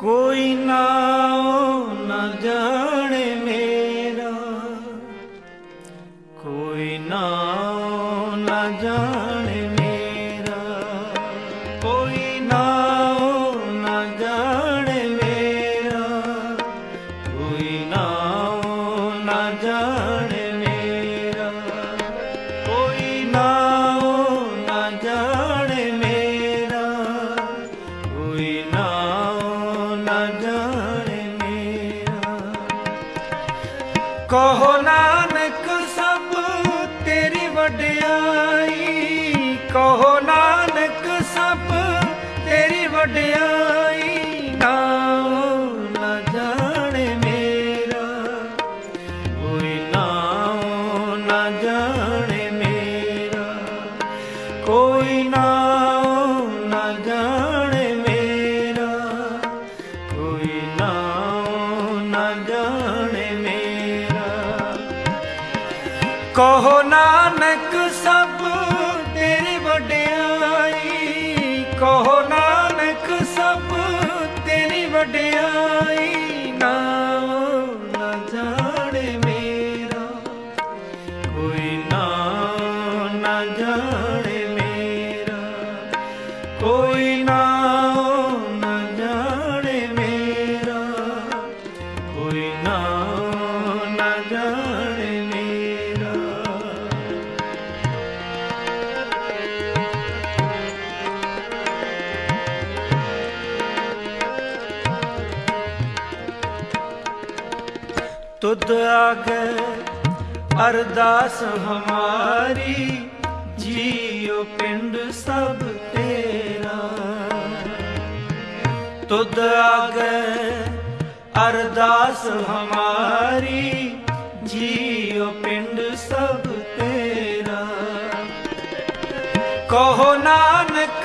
कोई ना নাই না तुद आगे अरदास हमारी जियो पिंड सब तेरा तुद आगे अरदास हमारी जियो पिंड सब तेरा कहो नानक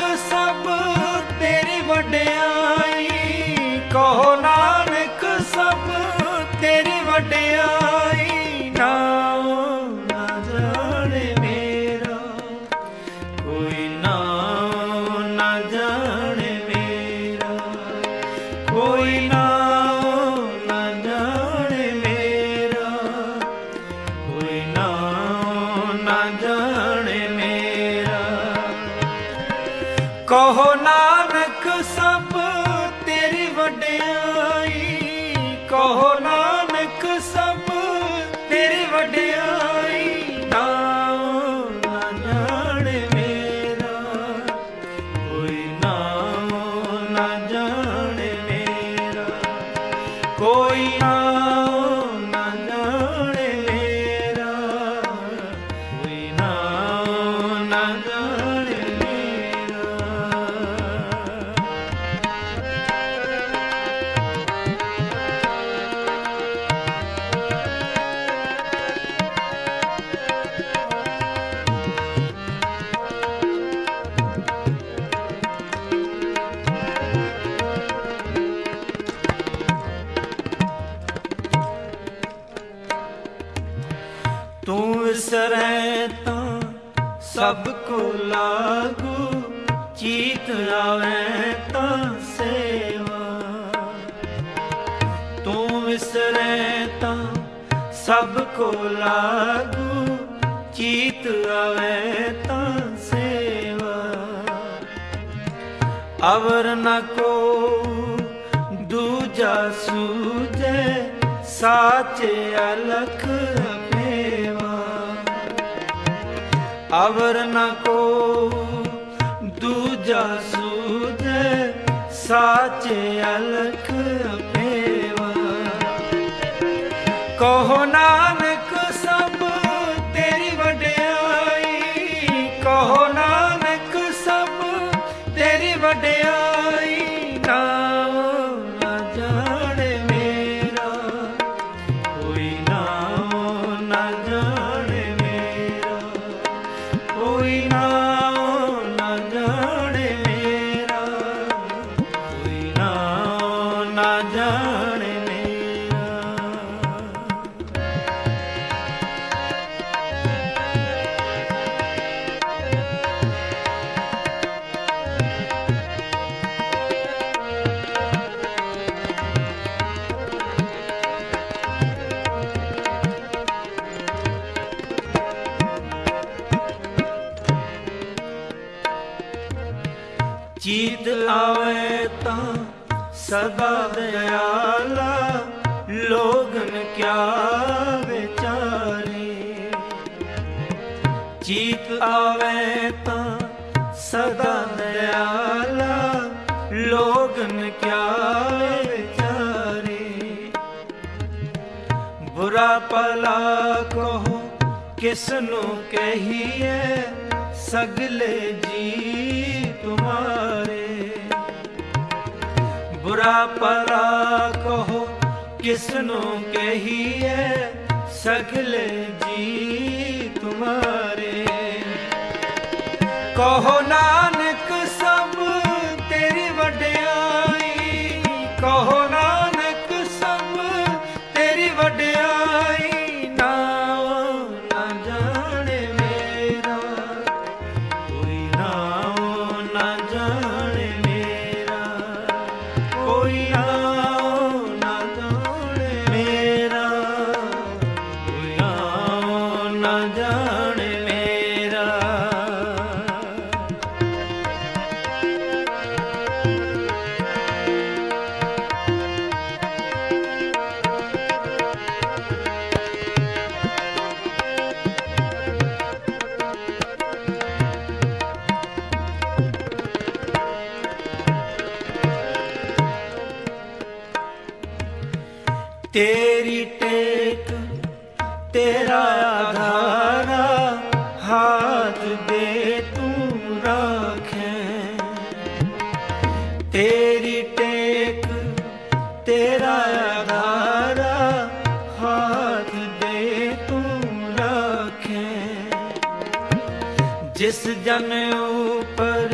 ਪ੍ਰਭ ਕੋ ਲਾਗੂ, ਚੀਤ ਆਵੇ ਤਾਂ ਸੇਵਾ। ਤੂੰ ਵਿਸਰੇ ਤਾਂ ਸਭ ਕੋ ਲਾਗੂ, ਚੀਤ ਆਵੇ ਤਾਂ ਸੇਵਾ। ਅਵਰ ਨ ਕੋ ਦੂਜਾ ਸੂਜੇ ਸਾਚੇ ਅਲਖ ਅਵਰ ਨ ਕੋ ਦੂਜਾ ਸੂਦੇ ਸਾਚੇ ਅਲਖ ਮੇਵਾ ਕਹੋ ਨਾਮ ਜਾਣੇ ਚੀਤ ਆਵੇ ਤਾਂ ਸਦਾ ਦਿਆਲਾ ਲੋਗਨ ਕਿਆ ਵਿਚਾਰੇ। ਚੀਤ ਆਵੇ ਤਾਂ ਸਦਾ ਦਿਆਲਾ ਲੋਗਨ ਕਿਆ ਵਿਚਾਰੇ। ਬੁਰਾ ਭਲਾ ਕਹੋ, ਕਿਸ ਨੂੰ ਕਹੀਏ, ਸਗਲੇ ਜੀ ਤੁਮਾਰੇ। ਬੁਰਾ ਭਲਾ ਕਹੋ ਕਿਸ ਨੂੰ ਕਹੀਏ ਸਗਲੇ ਜੀ ਤੁਮਾਰੇ। ਕਹੋ ਨਾਨਕ ਜਨ ਉਪਰ,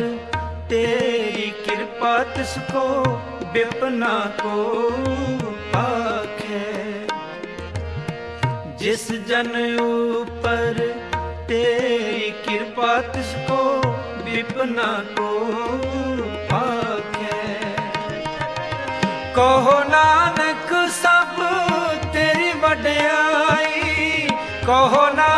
ਤੇਰੀ ਕਿਰਪਾ ਤਿਸ ਕੋ ਬਿਪਨਾ ਕੋ ਪਾਖੇ ਜਿਸ ਜਨ ਉਪਰ, ਤੇਰੀ ਕਿਰਪਾ ਤਿਸ ਕੋ ਬਿਪਨਾ ਕੋ ਪਾਖੇ ਕਹੋ ਨਾਨਕ ਸਭ ਤੇਰੀ ਵਡਿਆਈ, ਕਹੋ ਨਾਨਕ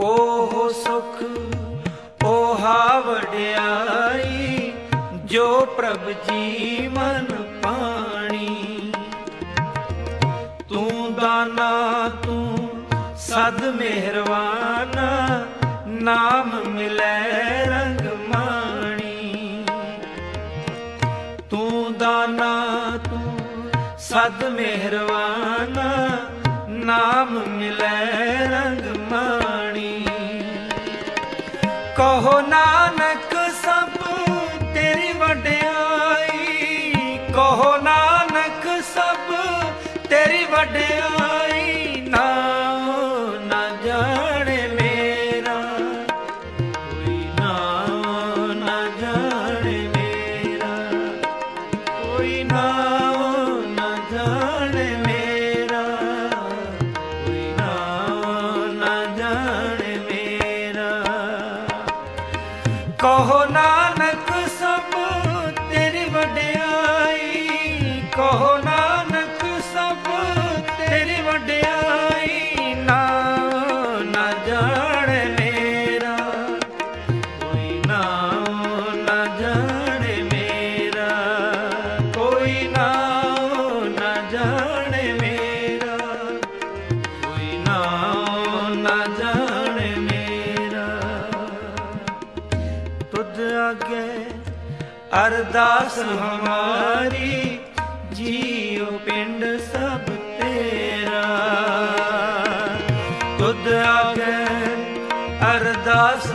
ਓਹ ਸੁਖ ਓਹਾ ਵਡਿਆਈ, ਜੋ ਪ੍ਰਭ ਜੀ ਮਨ ਪਾਣੀ। ਤੂੰ ਦਾਨਾ, ਤੂੰ ਸਦ ਮਿਹਰਵਾਨਾ, ਨਾਮ ਮਿਲੈ ਰੰਗ ਮਾਣੀ। ਤੂੰ ਦਾਨਾ, ਤੂੰ ਸਦ ਮਿਹਰਵਾਨਾ, ਨਾਮ ਮਿਲੈ ਰੰਗ ਅਰਦਾਸ ਹਮਾਰੀ ਜੀਉ ਪਿੰਡ ਸਭ ਤੇਰਾ। ਤੁਧ ਆਗੇ ਅਰਦਾਸ